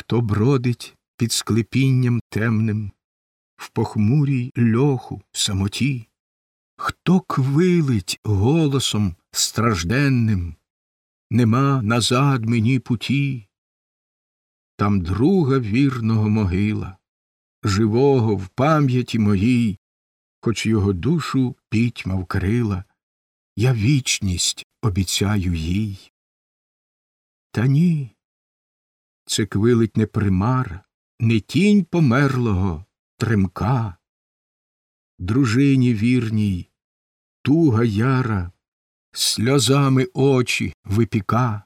Хто бродить під склепінням темним, в похмурій льоху самоті, хто квилить голосом стражденним, нема назад мені путі, там друга вірного могила, живого в пам'яті моїй, хоч його душу пітьма вкрила, я вічність обіцяю їй. Та ні, квилить не примара, не тінь померлого тремка, дружині вірній, туга яра, сльозами очі випіка,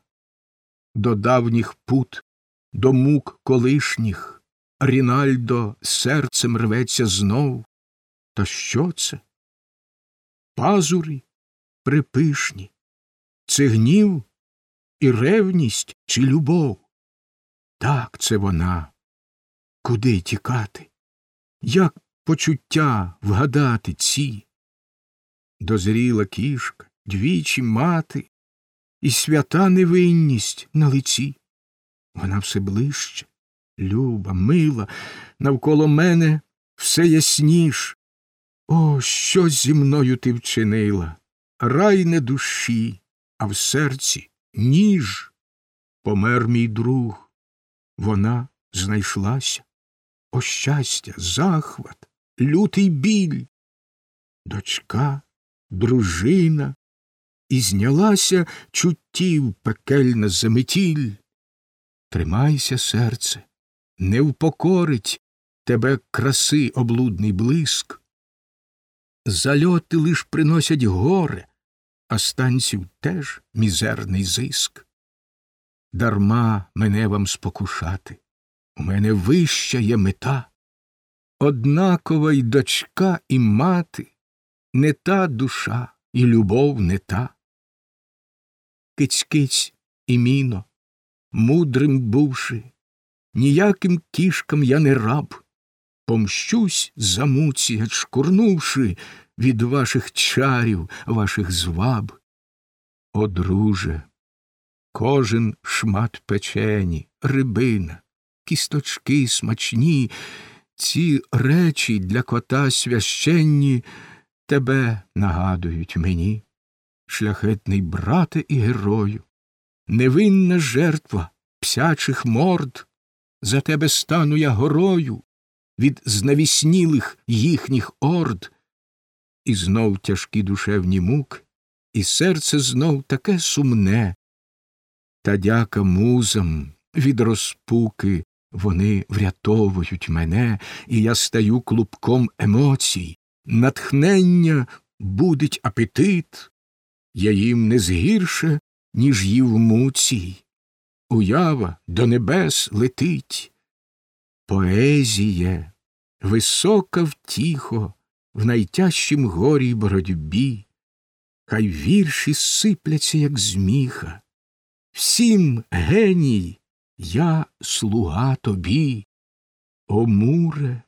до давніх пут, до мук колишніх, Рінальдо серцем рветься знов. Та що це? Пазурі припишні, це гнів і ревність чи любов? Так, це вона. Куди тікати? Як почуття вгадати ці? Дозріла кішка, двічі мати, і свята невинність на лиці. Вона все ближче, люба, мила, навколо мене все ясніш. О, що зі мною ти вчинила? Рай не душі, а в серці ніж. Помер мій друг, вона знайшлася. О щастя, захват, лютий біль. Дочка, дружина, і знялася чуттів пекельна заметіль. Тримайся, серце, не впокорить тебе краси облудний блиск. Зальоти лиш приносять горе, а станців теж мізерний зиск. Дарма мене вам спокушати, у мене вища є мета. Однакова й дочка, і мати, не та душа, і любов не та. Киць-киць і міно, мудрим бувши, ніяким кішкам я не раб, помщусь за муці, шкурнувши від ваших чарів, ваших зваб. О, друже, кожен шмат печені, рибина, кісточки смачні, ці речі для кота священні тебе нагадують мені, шляхетний брате і герою, невинна жертва псячих морд, за тебе стану я горою від знавіснілих їхніх орд, і знов тяжкі душевні муки, і серце знов таке сумне. Та дяка музам від розпуки вони врятовують мене, і я стаю клубком емоцій, натхнення будить апетит, я їм не згірше, ніж їв муцій. Уява до небес летить. Поезіє, висока втіхо в найтяжчім горі боротьбі, хай вірші сипляться, як зміха. Всім геній, я слуга тобі. О, муре,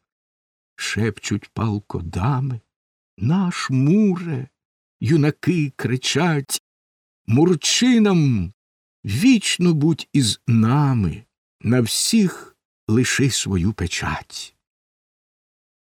шепчуть палко дами, наш муре, юнаки кричать, мурчинам вічно будь із нами, на всіх лиши свою печать.